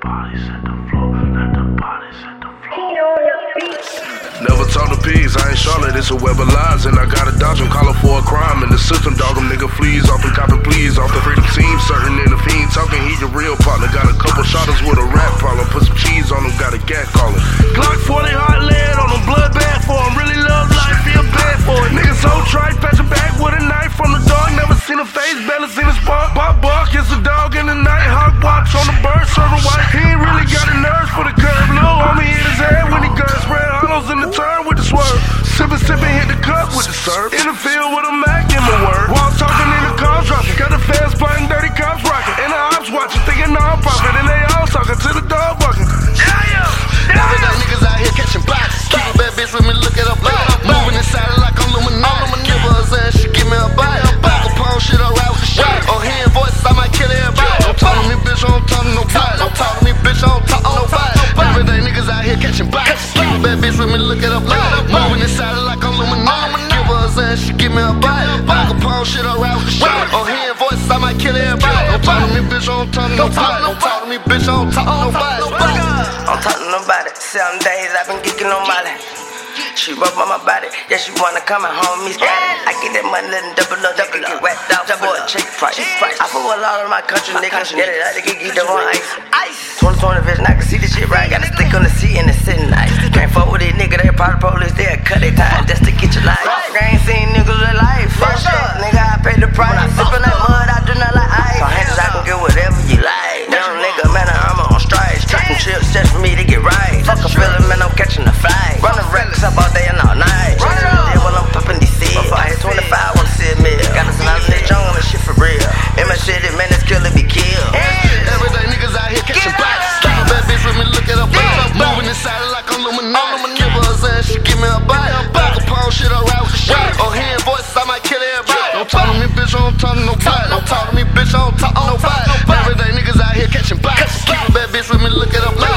body set the floor. Let the body set the floor. Never talk to pigs, I ain't Charlotte, it's a web of lies. And I gotta dodge them, calling for a crime. In the system, dog them nigga fleas off and copping pleas off the freedom team. Certain in the fiend talking, he the real partner. Got a couple shotters with a rap problem. Put some cheese on him, got a gat calling. Glock 40 with the swerve. Sippin', sippin', hit the cup with the serve. In the field with a Mac in my word. While talking in the car dropping. Got the fans playing dirty cops rockin'. And the ops watching, thinking non profit. And they all talking to the dog bucking. Yeah, yeah. Every day niggas out here catching bodies. Keep a bad bitch with me, look it up loud. Moving inside it like I'm Illuminati. Give her a zan, she give me a bite. Back upon shit, I ride with the shot. Oh, hearing voices, I might kill everybody. Don't talk to me, bitch, I don't talk to nobody. Don't talk to me, bitch, I don't talk to nobody. Every day niggas out here catching bodies. Keep a bad bitch with me, look it up loud. Moving inside it like I'm Illuminati. Give her a zan, she give me a bite. Back upon shit, ride with the shot. Oh, hearing voices, I might kill everybody. Don't talk to me, bitch, I don't talk to nobody. Don't talk to me, bitch, I don't talk to nobody. I'm talking about it. Seven days I've been geeking on Molly. She rub on my body, yeah, she wanna come and home me static. I get that money, let double up, double get whacked out for a cheap price. I fuck a lot of my country niggas, get it out, they can get them on ice. Ice. 2020 vision, I can see this shit right. Got a stick on the seat and it's sitting nice. Can't fuck with they'll time just to get your life. I ain't seen niggas with life. Fuck up, nigga, I pay the price. Sippin' that mud, I do not like ice. So hands, I can get whatever you like. Young nigga, man, I'm on stripes. Talking chips just for me to get right. Fuck a feeling, man, I'm catching the fight. Running reckless up all day and all night. Yeah, while I'm popping these seeds. Before I hit 25, wanna see a meal. Got us out in the jungle and shit for real. In my shit, man, it's killer be killed. Every day niggas out here catching bodies. Keep a bad bitch with me, look it up. Moving inside like I'm Illuminati. bitch, I don't talk to nobody. Don't talk to me, bitch, I don't talk to nobody. Everyday niggas out here catching bites. Keep a bad bitch with me, look at her.